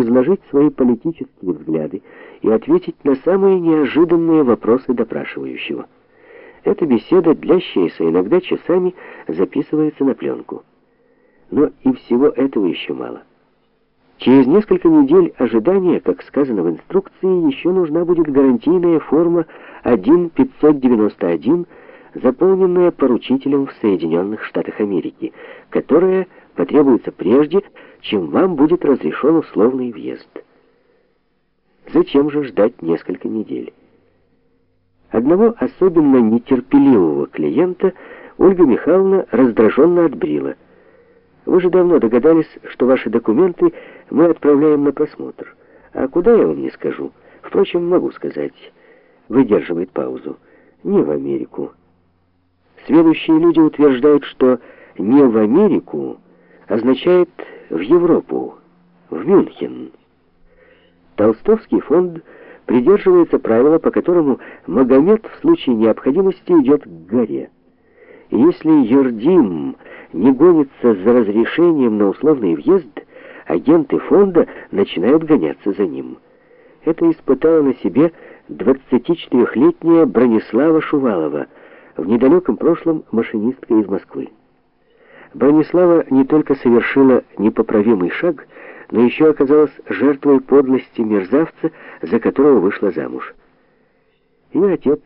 изложить свои политические взгляды и ответить на самые неожиданные вопросы допрашивающего. Эта беседа, длящаяся иногда часами, записывается на пленку. Но и всего этого еще мало. Через несколько недель ожидания, как сказано в инструкции, еще нужна будет гарантийная форма 1591, заполненная поручителем в Соединенных Штатах Америки, которая потребуется прежде, чем вам будет разрешен условный въезд. Зачем же ждать несколько недель? Одного особенно нетерпеливого клиента Ольга Михайловна раздраженно отбрила. Вы же давно догадались, что ваши документы мы отправляем на просмотр. А куда я вам не скажу? Впрочем, могу сказать. Выдерживает паузу. Не в Америку. Следующие люди утверждают, что не в Америку означает в Европу, в Мюнхен. Толстовский фонд придерживается правила, по которому Магомед в случае необходимости идет к горе. И если Юрдим не гонится за разрешением на условный въезд, агенты фонда начинают гоняться за ним. Это испытала на себе 24-летняя Бронислава Шувалова, в недалеком прошлом машинистка из Москвы. Бронислава не только совершила непоправимый шаг, но еще оказалась жертвой подлости мерзавца, за которого вышла замуж. Ее отец,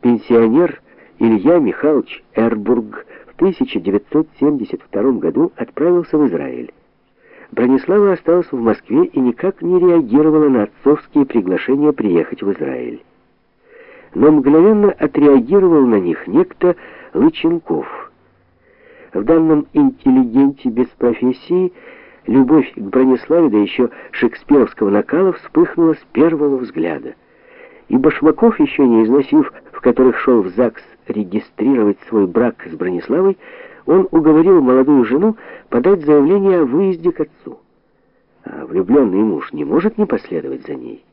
пенсионер Илья Михайлович Эрбург, в 1972 году отправился в Израиль. Бронислава осталась в Москве и никак не реагировала на отцовские приглашения приехать в Израиль. Но мгновенно отреагировал на них некто Лыченков. В данном интеллигенте без профессии любовь к Брониславе, да еще шекспировского накала, вспыхнула с первого взгляда. И Башмаков, еще не износив, в которых шел в ЗАГС регистрировать свой брак с Брониславой, он уговорил молодую жену подать заявление о выезде к отцу. А влюбленный муж не может не последовать за ней.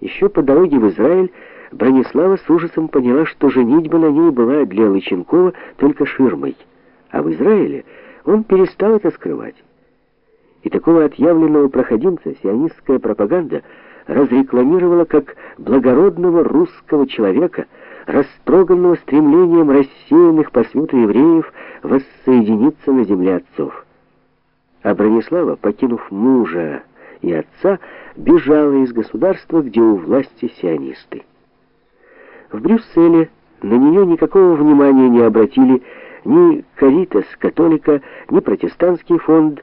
Еще по дороге в Израиль Бронислава с ужасом поняла, что женитьба на ней была для Лыченкова только ширмой, а в Израиле он перестал это скрывать. И такого отъявленного проходимца сионистская пропаганда разрекламировала как благородного русского человека – растроганного стремлением рассеянных по свету евреев воссоединиться на земле отцов. А Бронислава, покинув мужа и отца, бежала из государства, где у власти сионисты. В Брюсселе на нее никакого внимания не обратили ни Каритас, католика, ни протестантский фонд.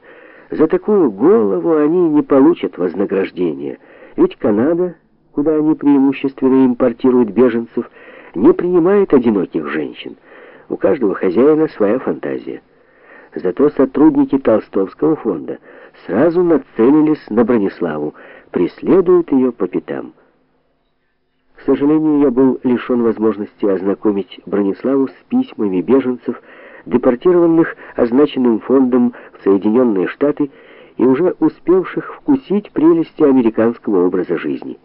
За такую голову они не получат вознаграждения, ведь Канада, куда они преимущественно импортируют беженцев, не принимает одиноких женщин. У каждого хозяина своя фантазия. Зато сотрудники Толстовского фонда сразу нацелились на Брониславу, преследуют ее по пятам. К сожалению, я был лишен возможности ознакомить Брониславу с письмами беженцев, депортированных означенным фондом в Соединенные Штаты и уже успевших вкусить прелести американского образа жизни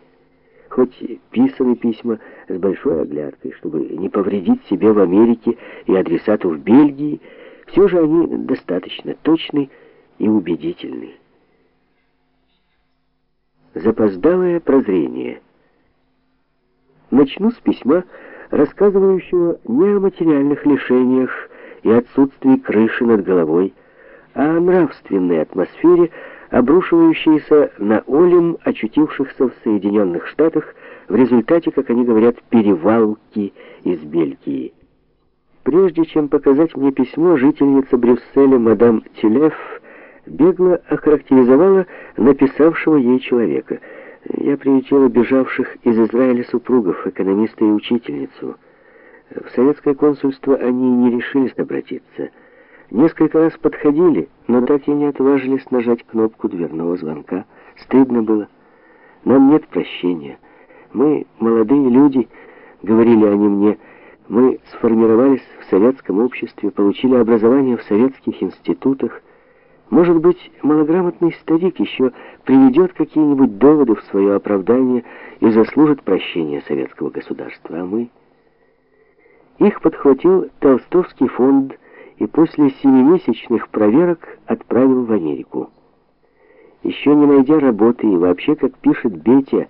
хоть писаны письма с большой оглядкой, чтобы не повредить себе в Америке и адресату в Бельгии, все же они достаточно точны и убедительны. Запоздалое прозрение. Начну с письма, рассказывающего не о материальных лишениях и отсутствии крыши над головой, а о нравственной атмосфере, обрушивающиеся на Олим, очутившихся в Соединенных Штатах в результате, как они говорят, перевалки из Бельгии. Прежде чем показать мне письмо, жительница Брюсселя мадам Тюлев бегло охарактеризовала написавшего ей человека. Я приютила бежавших из Израиля супругов, экономиста и учительницу. В советское консульство они не решились обратиться – Несколько раз подходили, но так и не отважились нажать кнопку дверного звонка. Стыдно было. Нам нет прощения. Мы молодые люди, говорили они мне, мы сформировались в советском обществе, получили образование в советских институтах. Может быть, малограмотный старик еще приведет какие-нибудь доводы в свое оправдание и заслужит прощения советского государства, а мы... Их подхватил Толстовский фонд и после семимесячных проверок отправил в Америку. еще не найдя работы и вообще, как пишет Бетя,